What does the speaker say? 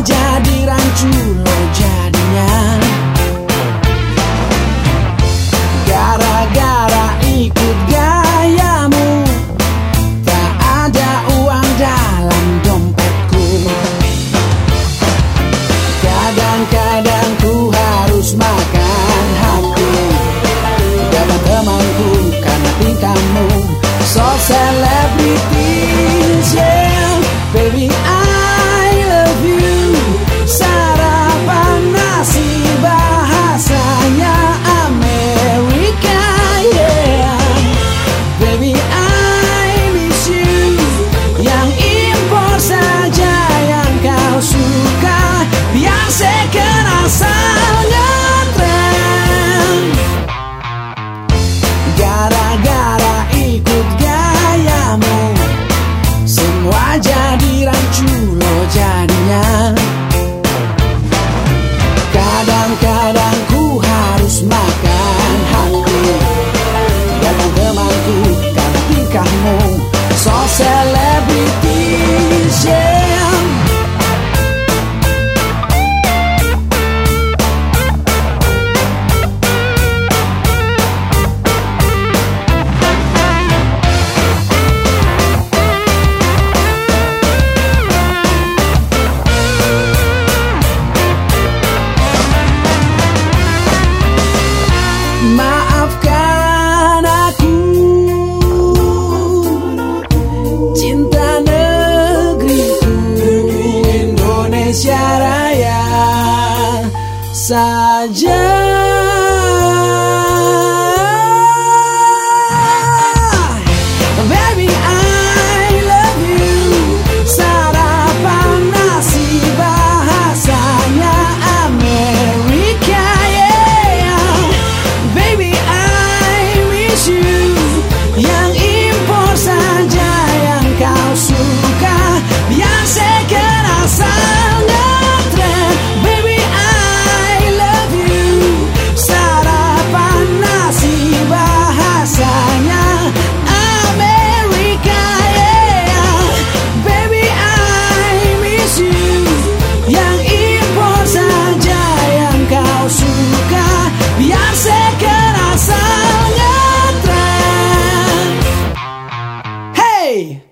jadi rancu lo jadinya. Gara-gara ikut gayamu Tak ada uang dalam dompetku. Kadang-kadang ku harus makan hati. Dapat temanku karena tingkahmu. saja. aí.